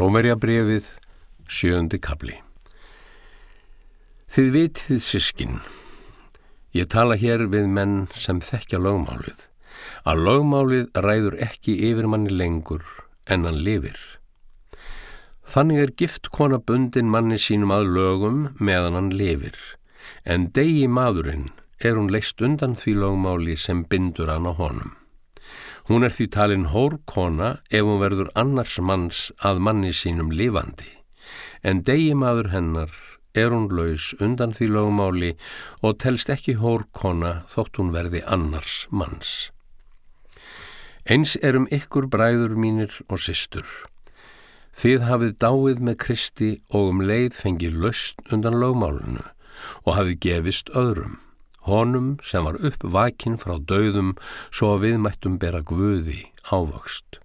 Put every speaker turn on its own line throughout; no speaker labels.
Rómerjabrefið, sjöndi kabli. Þið vitið sískin, ég tala hér við menn sem þekkja lögmálið, að lögmálið ræður ekki yfir manni lengur en hann lifir. Þannig er gift kona bundin manni sínum að lögum meðan hann lifir, en degi maðurinn er hún leist undan því lögmáli sem bindur hann á honum. Hún er því talin hórkona ef hún verður annars manns að manni sínum lifandi, en degimaður hennar er hún laus undan því lögmáli og telst ekki hórkona þótt hún verði annars manns. Eins erum ykkur bræður mínir og systur. Þið hafið dáið með Kristi og um leið fengið löst undan lögmálunu og hafið gefist öðrum honum sem var uppvakinn frá döðum svo að við mættum bera guði ávöxt.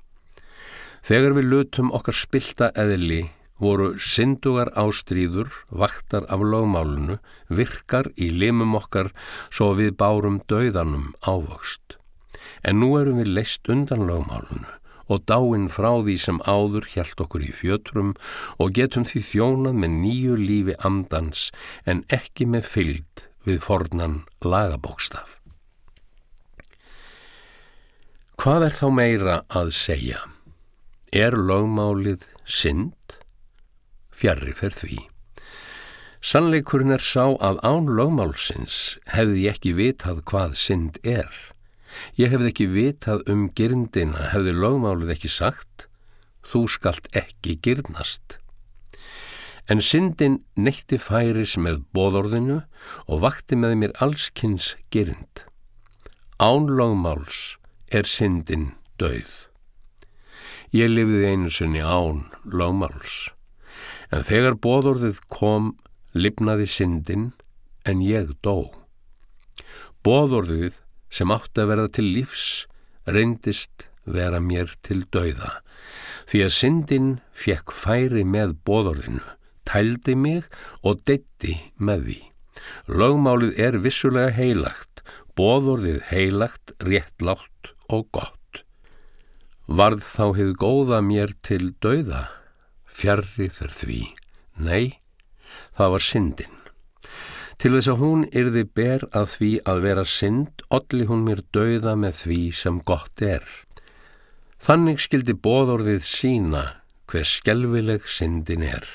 Þegar við lutum okkar spilta eðli voru syndugar ástríður, vaktar af lögmálunu, virkar í limum okkar svo að við bárum döðanum ávöxt. En nú erum við leist undan lögmálunu og dáinn frá því sem áður hjælt okkur í fjötrum og getum því þjónað með nýju lífi andans en ekki með fylgd við fornan lagabókstaf. Hvað er þá meira að segja? Er lögmálið synd? Fjarrri fer því. Sannleikurinn er sá að án lögmálsins hefði ég ekki vitað hvað synd er. Ég hefði ekki vitað um girndina, hefði lögmálið ekki sagt, þú skalt ekki girnast. En syndin neytti færis með bóðorðinu og vakti með mér allskynns gerind. Án lögmáls er syndin döið. Ég lifði einu sunni án lögmáls, en þegar bóðorðið kom, lifnaði syndin, en ég dó. Bóðorðið sem átti að verða til lífs, reyndist vera mér til döiða, því að syndin fekk færi með bóðorðinu tældi mig og deitti með því. Lögmálið er vissulega heilagt, bóðorðið heilagt, réttlátt og gott. Varð þá hefð góða mér til dauða, fjarrri þar því. Nei, það var syndin. Til þess að hún yrði ber að því að vera synd, olli hún mér dauða með því sem gott er. Þannig skildi bóðorðið sína hver skelvileg syndin er.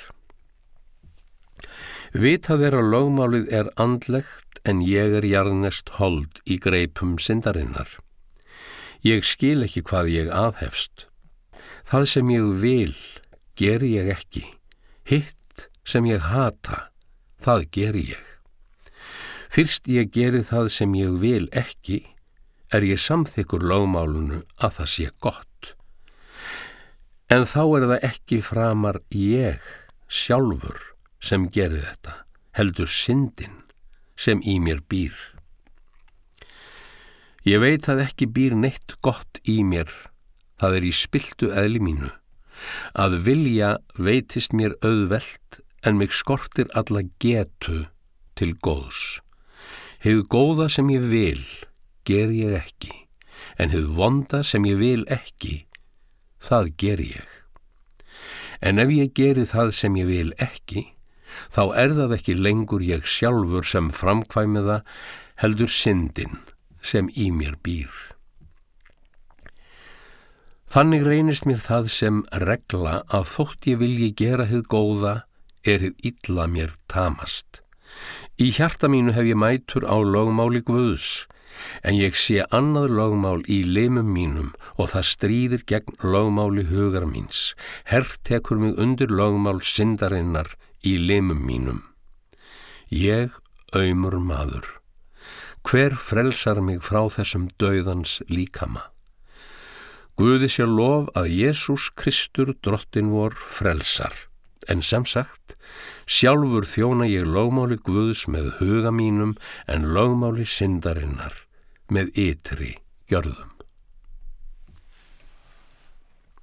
Vitað er að lögmálið er andlegt en ég er jarnest hold í greipum syndarinnar. Ég skil ekki hvað ég aðhefst. Það sem ég vil, ger ég ekki. Hitt sem ég hata, það ger ég. Fyrst ég geri það sem ég vil ekki, er ég samþykkur lögmálunu að það sé gott. En þá er það ekki framar ég sjálfur sem gerði þetta, heldur syndin sem í mér býr. Ég veit að ekki býr neitt gott í mér, það er í spiltu eðli mínu. Að vilja veitist mér auðvelt en mig skortir alla getu til góðs. Hefur góða sem ég vil, ger ég ekki, en hefur vonda sem ég vil ekki, það ger ég. En ef ég geri það sem ég vil ekki, þá er það ekki lengur ég sjálfur sem framkvæmiða heldur syndin sem í mér býr. Þannig reynist mér það sem regla að þótt ég vilji gera þið góða er þið illa mér tamast. Í hjarta mínu hef ég mætur á lögmáli Guðs, en ég sé annað lögmál í limum mínum og það stríðir gegn lögmáli hugar míns. Herr tekur mig undir lögmál syndarinnar í limum mínum. Ég, auðmur maður, hver frelsar mig frá þessum dauðans líkama? Guði sér lof að Jésús Kristur drottin vor frelsar, en sem sagt, sjálfur þjóna ég lögmáli Guðs með huga mínum en lögmáli syndarinnar með ytri gjörðum.